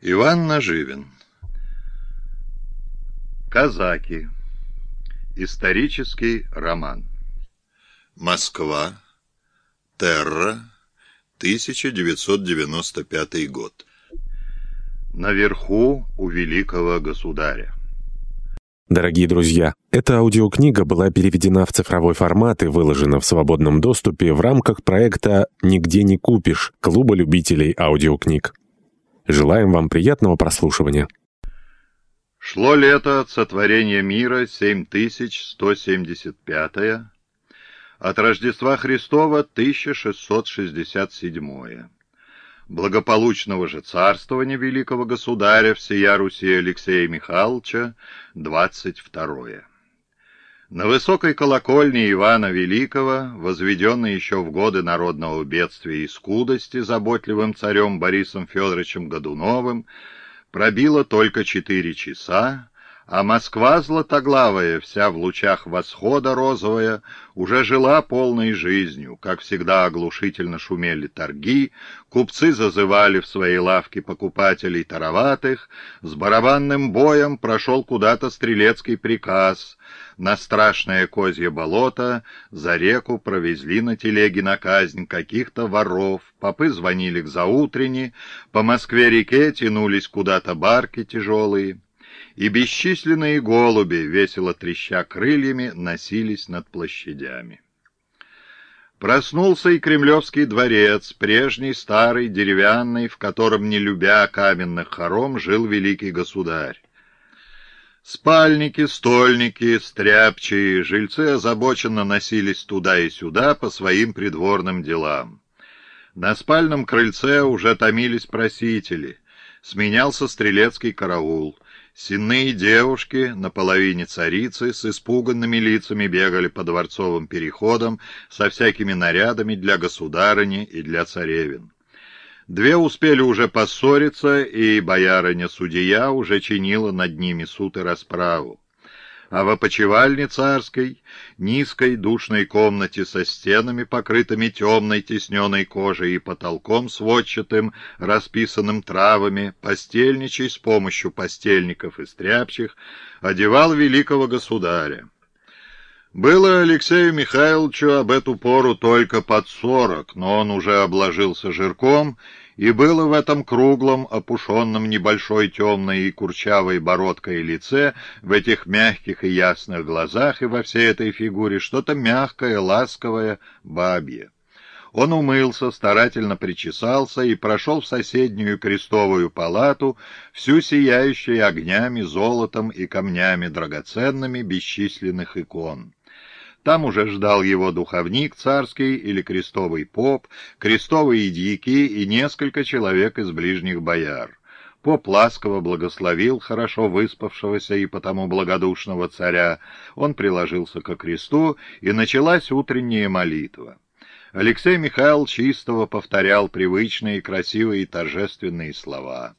Иван Наживин. Казаки. Исторический роман. Москва. Терра. 1995 год. Наверху у великого государя. Дорогие друзья, эта аудиокнига была переведена в цифровой формат и выложена в свободном доступе в рамках проекта «Нигде не купишь» Клуба любителей аудиокниг. Желаем вам приятного прослушивания. Шло лето от сотворения мира 7175 от Рождества Христова 1667 благополучного же царствования великого государя всея Руси Алексея Михайловича 22 на высокой колокольне Ивана Великого, возведенной еще в годы народного бедствия и скудости заботливым царем Борисом Федоровичем Годуновым, пробило только четыре часа, а Москва златоглавая, вся в лучах восхода розовая, уже жила полной жизнью. Как всегда оглушительно шумели торги, купцы зазывали в свои лавки покупателей тароватых, с барабанным боем прошел куда-то стрелецкий приказ. На страшное козье болото за реку провезли на телеге на казнь каких-то воров, попы звонили к заутренне, по Москве-реке тянулись куда-то барки тяжелые и бесчисленные голуби, весело треща крыльями, носились над площадями. Проснулся и Кремлевский дворец, прежний старый, деревянный, в котором, не любя каменных хором, жил великий государь. Спальники, стольники, стряпчие, жильцы озабоченно носились туда и сюда по своим придворным делам. На спальном крыльце уже томились просители, сменялся стрелецкий караул — Сенные девушки, наполовине царицы, с испуганными лицами бегали по дворцовым переходам со всякими нарядами для государыни и для царевин. Две успели уже поссориться, и боярыня-судья уже чинила над ними суд и расправу а в опочивальне царской, низкой душной комнате со стенами, покрытыми темной тесненной кожей и потолком сводчатым, расписанным травами, постельничий с помощью постельников и стряпчих, одевал великого государя. Было Алексею Михайловичу об эту пору только под сорок, но он уже обложился жирком и было в этом круглом, опушенном небольшой темной и курчавой бородкой лице, в этих мягких и ясных глазах и во всей этой фигуре что-то мягкое, ласковое, бабье. Он умылся, старательно причесался и прошел в соседнюю крестовую палату, всю сияющую огнями, золотом и камнями драгоценными бесчисленных икон. Там уже ждал его духовник царский или крестовый поп, крестовые дьяки и несколько человек из ближних бояр. Поп ласково благословил хорошо выспавшегося и потому благодушного царя. Он приложился ко кресту, и началась утренняя молитва. Алексей Михайлович истово повторял привычные, красивые и торжественные слова.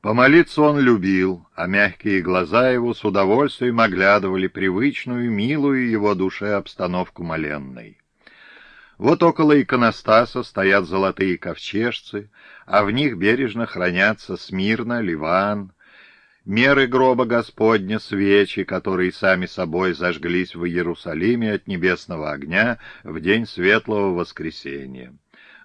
Помолиться он любил, а мягкие глаза его с удовольствием оглядывали привычную, милую его душе обстановку моленной. Вот около иконостаса стоят золотые ковчежцы, а в них бережно хранятся смирно, ливан, меры гроба Господня, свечи, которые сами собой зажглись в Иерусалиме от небесного огня в день светлого воскресения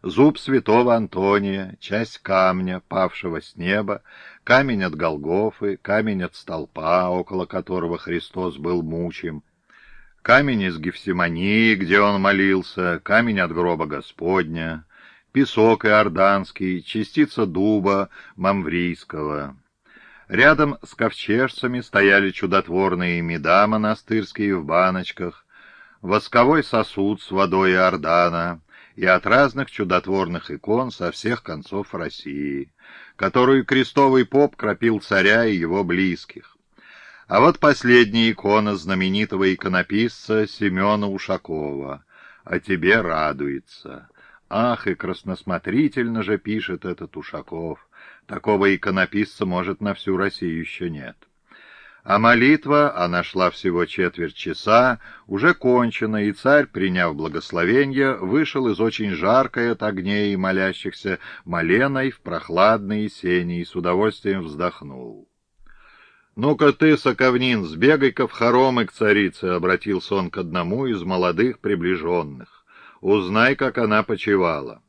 зуб святого Антония, часть камня, павшего с неба, камень от Голгофы, камень от столпа, около которого Христос был мучим, камень из Гефсимании, где он молился, камень от гроба Господня, песок иорданский, частица дуба мамврийского. Рядом с ковчежцами стояли чудотворные меда монастырские в баночках, восковой сосуд с водой Иордана, и от разных чудотворных икон со всех концов России, которую крестовый поп кропил царя и его близких. А вот последняя икона знаменитого иконописца Семена Ушакова «О тебе радуется». Ах, и красносмотрительно же пишет этот Ушаков. Такого иконописца, может, на всю Россию еще нет. А молитва, она шла всего четверть часа, уже кончена, и царь, приняв благословение, вышел из очень жаркой от огней и молящихся маленой в прохладные сени и с удовольствием вздохнул. «Ну-ка ты, Соковнин, сбегай-ка в хоромы к царице», — обратился он к одному из молодых приближенных. «Узнай, как она почевала».